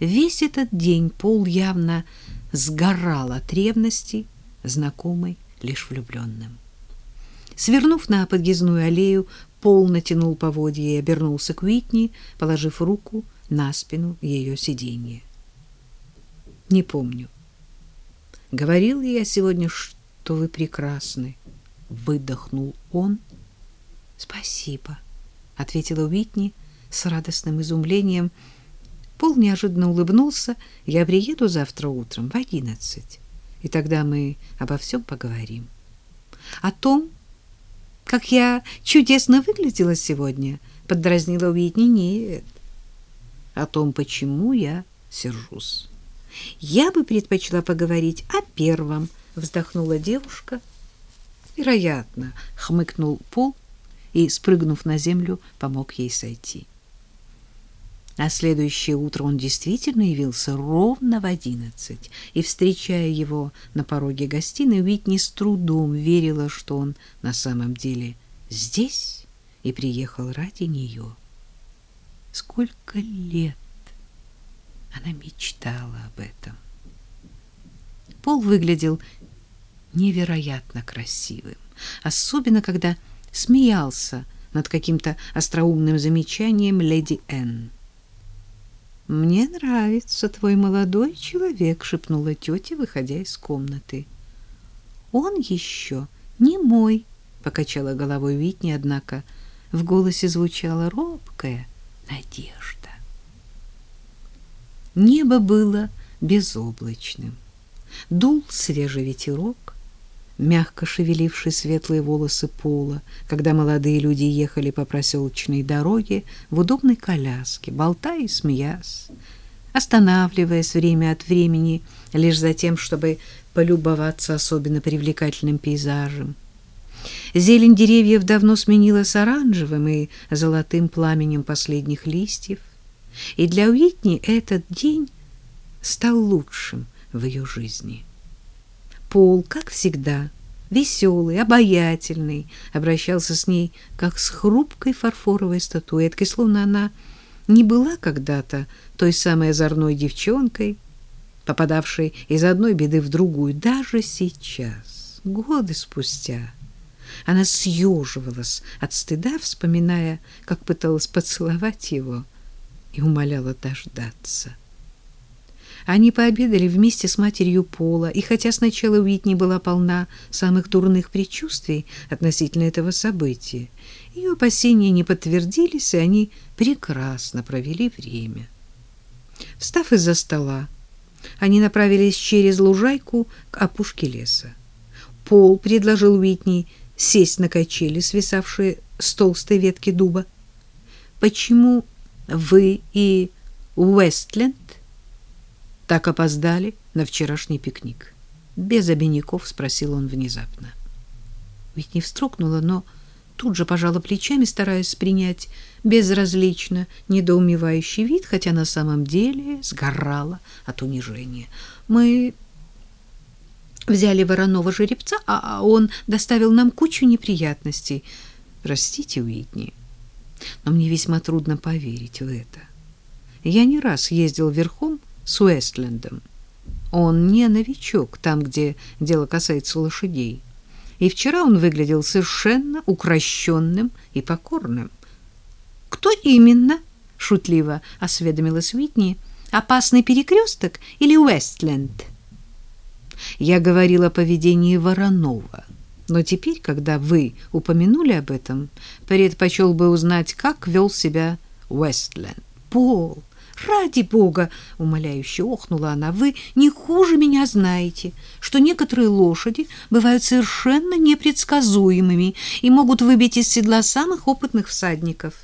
Весь этот день Пол явно сгорал от ревности, знакомой лишь влюбленным. Свернув на подъездную аллею, Пол натянул поводья и обернулся к Уитни, положив руку на спину ее сиденья. Не помню. Говорил ли я сегодня, что вы прекрасны? Выдохнул он. Спасибо, ответила Уитни с радостным изумлением. Пол неожиданно улыбнулся. Я приеду завтра утром в одиннадцать, и тогда мы обо всем поговорим. О том, как я чудесно выглядела сегодня, поддразнила Уитни. Нет. О том, почему я сержусь. Я бы предпочла поговорить о первом, вздохнула девушка. Вероятно, хмыкнул Пол и, спрыгнув на землю, помог ей сойти. На следующее утро он действительно явился ровно в одиннадцать, и, встречая его на пороге гостиной, Уитни с трудом верила, что он на самом деле здесь и приехал ради нее. Сколько лет она мечтала об этом. Пол выглядел невероятно красивым, особенно когда смеялся над каким-то остроумным замечанием леди Энн. Мне нравится твой молодой человек, шепнула тетя, выходя из комнаты. Он еще не мой, покачала головой Витни, однако в голосе звучала робкая надежда. Небо было безоблачным. Дул свежий ветерок, мягко шевеливший светлые волосы пола, когда молодые люди ехали по проселочной дороге в удобной коляске, болтая и смеясь, останавливаясь время от времени лишь за тем, чтобы полюбоваться особенно привлекательным пейзажем. Зелень деревьев давно сменилась оранжевым и золотым пламенем последних листьев, и для Уитни этот день стал лучшим в ее жизни. Пол, как всегда, веселый, обаятельный, обращался с ней как с хрупкой фарфоровой статуэткой, словно она не была когда-то той самой озорной девчонкой, попадавшей из одной беды в другую. Даже сейчас, годы спустя, она съеживалась от стыда, вспоминая, как пыталась поцеловать его и умоляла дождаться. Они пообедали вместе с матерью Пола, и хотя сначала Уитни была полна самых дурных предчувствий относительно этого события, ее опасения не подтвердились, и они прекрасно провели время. Встав из-за стола, они направились через лужайку к опушке леса. Пол предложил Уитни сесть на качели, свисавшие с толстой ветки дуба. «Почему вы и Уэстленд так опоздали на вчерашний пикник? Без обиняков спросил он внезапно. Ведь не встрогнула, но тут же пожала плечами, стараясь принять безразлично недоумевающий вид, хотя на самом деле сгорала от унижения. Мы взяли вороного жеребца, а он доставил нам кучу неприятностей. Простите, Уитни, но мне весьма трудно поверить в это. Я не раз ездил верхом с Уэстлендом. Он не новичок там, где дело касается лошадей. И вчера он выглядел совершенно укращенным и покорным. «Кто именно?» — шутливо осведомилась Уитни. «Опасный перекресток или Уэстленд?» Я говорила о поведении Воронова. Но теперь, когда вы упомянули об этом, предпочел бы узнать, как вел себя Уэстленд. Пол, Ради бога, умоляюще охнула она. Вы не хуже меня знаете, что некоторые лошади бывают совершенно непредсказуемыми и могут выбить из седла самых опытных всадников.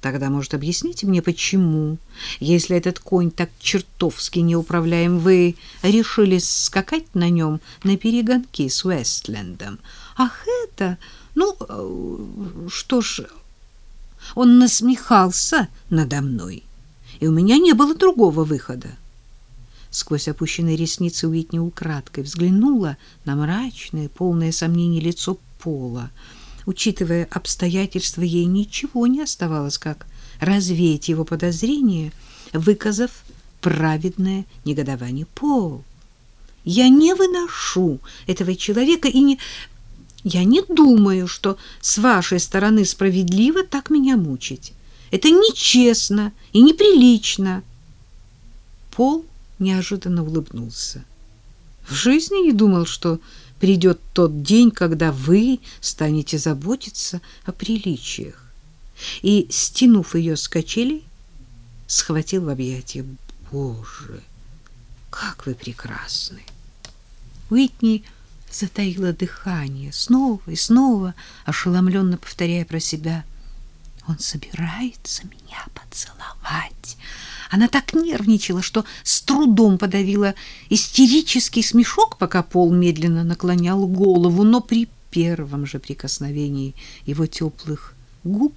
Тогда, может, объясните мне, почему, если этот конь так чертовски неуправляем, вы решили скакать на нем на перегонки с Уэстлендом? Ах, это... Ну, э, что ж, он насмехался надо мной и у меня не было другого выхода. Сквозь опущенные ресницы Уитни украдкой взглянула на мрачное, полное сомнений лицо Пола. Учитывая обстоятельства, ей ничего не оставалось, как развеять его подозрения выказав праведное негодование. «Пол, я не выношу этого человека и не... Я не думаю, что с вашей стороны справедливо так меня мучить. Это нечестно и неприлично». Пол неожиданно улыбнулся. В жизни не думал, что придет тот день, когда вы станете заботиться о приличиях. И, стянув ее с качелей, схватил в объятия. Боже, как вы прекрасны! Уитни затаила дыхание, снова и снова, ошеломленно повторяя про себя. Он собирается меня поцеловать. Она так нервничала, что с трудом подавила истерический смешок, пока Пол медленно наклонял голову, но при первом же прикосновении его теплых губ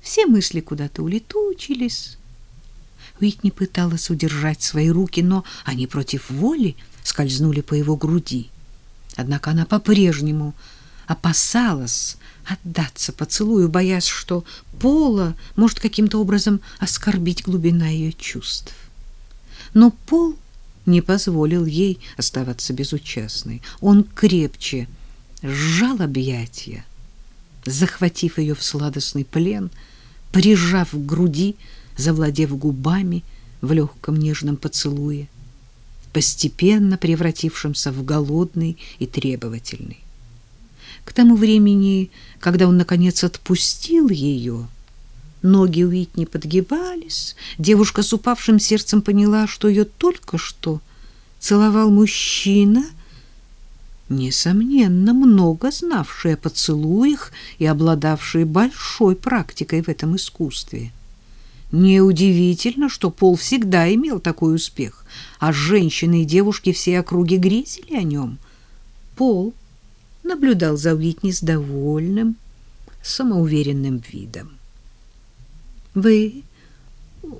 все мысли куда-то улетучились. Уитни пыталась удержать свои руки, но они против воли скользнули по его груди. Однако она по-прежнему опасалась отдаться поцелую, боясь, что Пола может каким-то образом оскорбить глубина ее чувств. Но Пол не позволил ей оставаться безучастной. Он крепче сжал объятия, захватив ее в сладостный плен, прижав к груди, завладев губами в легком нежном поцелуе, постепенно превратившемся в голодный и требовательный. К тому времени, когда он, наконец, отпустил ее, ноги Уитни подгибались, девушка с упавшим сердцем поняла, что ее только что целовал мужчина, несомненно, много знавший о поцелуях и обладавший большой практикой в этом искусстве. Неудивительно, что Пол всегда имел такой успех, а женщины и девушки все округи грезили о нем. Пол — наблюдал за Уитни с довольным, самоуверенным видом. «Вы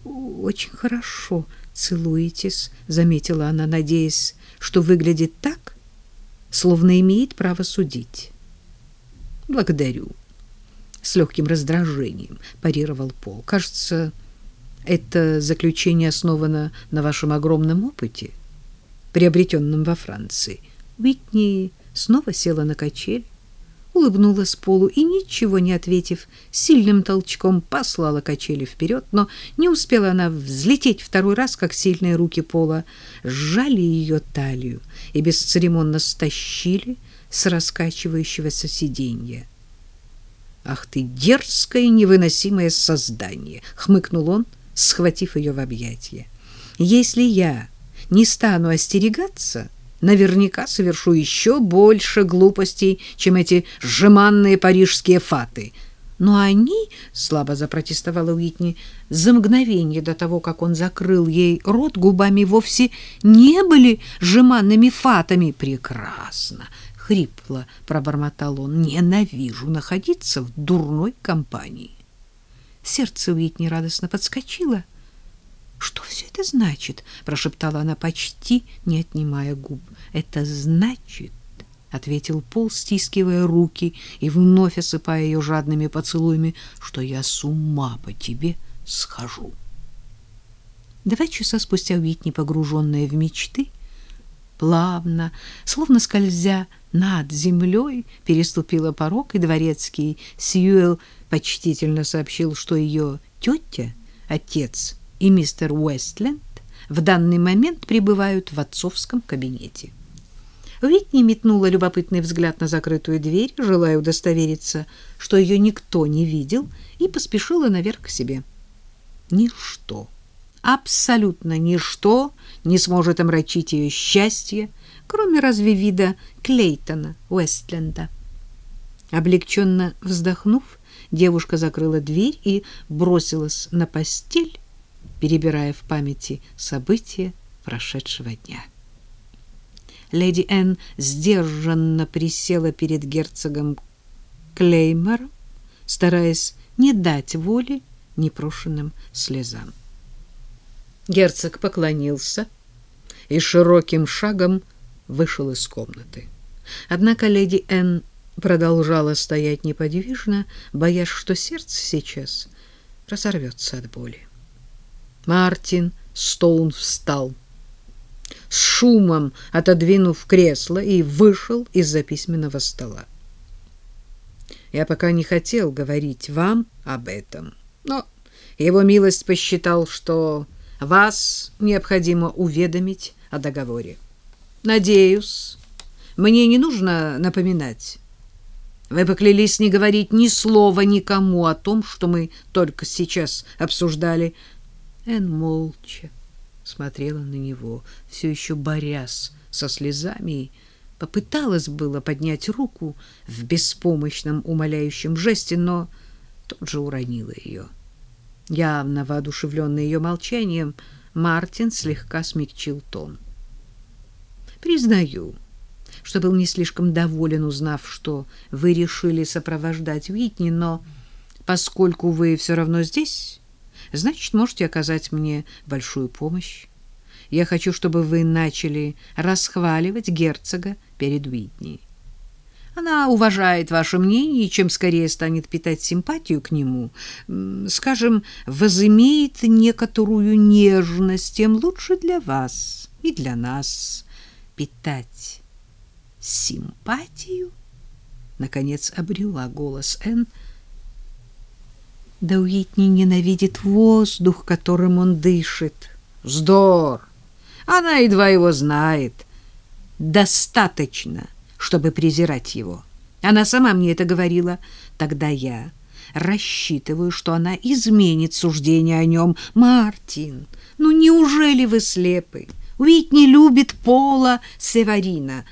очень хорошо целуетесь», — заметила она, надеясь, что выглядит так, словно имеет право судить. «Благодарю», — с легким раздражением парировал Пол. «Кажется, это заключение основано на вашем огромном опыте, приобретенном во Франции. Уитни снова села на качель, улыбнулась Полу и, ничего не ответив, сильным толчком послала качели вперед, но не успела она взлететь второй раз, как сильные руки Пола сжали ее талию и бесцеремонно стащили с раскачивающегося сиденья. «Ах ты, дерзкое невыносимое создание!» — хмыкнул он, схватив ее в объятия. «Если я не стану остерегаться...» наверняка совершу еще больше глупостей, чем эти жеманные парижские фаты. Но они, слабо запротестовала Уитни, за мгновение до того, как он закрыл ей рот губами, вовсе не были жеманными фатами. Прекрасно, хрипло пробормотал он. Ненавижу находиться в дурной компании. Сердце Уитни радостно подскочило. Что все это значит? прошептала она почти не отнимая губ. Это значит, ответил Пол, стискивая руки и вновь осыпая ее жадными поцелуями, что я с ума по тебе схожу. Два часа спустя Уитни, погруженная в мечты, плавно, словно скользя над землей, переступила порог, и дворецкий Сьюэлл почтительно сообщил, что ее тетя, отец и мистер Уэстленд в данный момент пребывают в отцовском кабинете. Витни метнула любопытный взгляд на закрытую дверь, желая удостовериться, что ее никто не видел, и поспешила наверх к себе. Ничто, абсолютно ничто не сможет омрачить ее счастье, кроме разве вида Клейтона Уэстленда. Облегченно вздохнув, девушка закрыла дверь и бросилась на постель, перебирая в памяти события прошедшего дня. Леди Энн сдержанно присела перед герцогом Клеймором, стараясь не дать воли непрошенным слезам. Герцог поклонился и широким шагом вышел из комнаты. Однако леди Энн продолжала стоять неподвижно, боясь, что сердце сейчас разорвется от боли. Мартин Стоун встал, с шумом отодвинув кресло и вышел из-за письменного стола. Я пока не хотел говорить вам об этом, но его милость посчитал, что вас необходимо уведомить о договоре. Надеюсь, мне не нужно напоминать. Вы поклялись не говорить ни слова никому о том, что мы только сейчас обсуждали. Эн молча смотрела на него, все еще борясь со слезами, попыталась было поднять руку в беспомощном умоляющем жесте, но тут же уронила ее. Явно воодушевленный ее молчанием, Мартин слегка смягчил тон. «Признаю, что был не слишком доволен, узнав, что вы решили сопровождать Уитни, но поскольку вы все равно здесь, значит, можете оказать мне большую помощь. Я хочу, чтобы вы начали расхваливать герцога перед Уитни. Она уважает ваше мнение, и чем скорее станет питать симпатию к нему, скажем, возымеет некоторую нежность, тем лучше для вас и для нас питать симпатию. Наконец обрела голос Энн. Да Уитни ненавидит воздух, которым он дышит. Вздор! Она едва его знает. Достаточно — чтобы презирать его. Она сама мне это говорила. Тогда я рассчитываю, что она изменит суждение о нем. Мартин, ну неужели вы слепы? Уитни любит Пола Северина.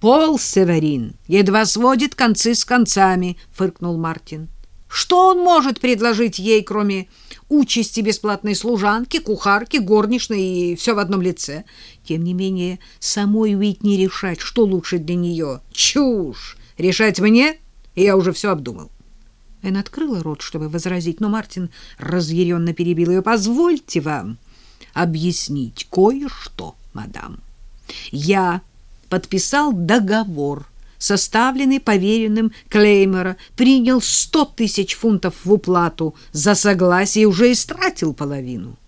Пол Северин едва сводит концы с концами, фыркнул Мартин. Что он может предложить ей, кроме участи бесплатной служанки, кухарки, горничной и все в одном лице? Тем не менее, самой Уитни решать, что лучше для нее. Чушь! Решать мне? Я уже все обдумал. Эн открыла рот, чтобы возразить, но Мартин разъяренно перебил ее. «Позвольте вам объяснить кое-что, мадам. Я подписал договор» составленный поверенным Клеймера, принял сто тысяч фунтов в уплату за согласие и уже истратил половину.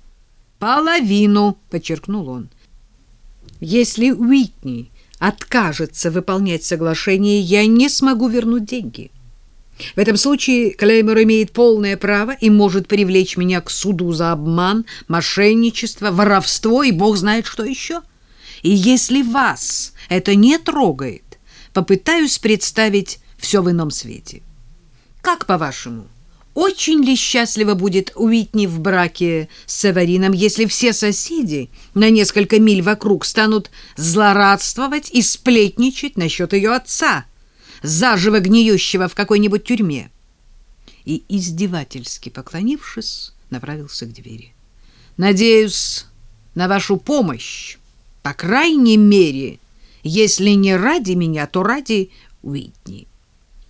«Половину», — подчеркнул он. «Если Уитни откажется выполнять соглашение, я не смогу вернуть деньги». В этом случае Клеймор имеет полное право и может привлечь меня к суду за обман, мошенничество, воровство и бог знает что еще. И если вас это не трогает, попытаюсь представить все в ином свете. Как, по-вашему, очень ли счастливо будет Уитни в браке с Северином, если все соседи на несколько миль вокруг станут злорадствовать и сплетничать насчет ее отца, заживо гниющего в какой-нибудь тюрьме? И, издевательски поклонившись, направился к двери. «Надеюсь на вашу помощь, по крайней мере», если не ради меня, то ради Уитни.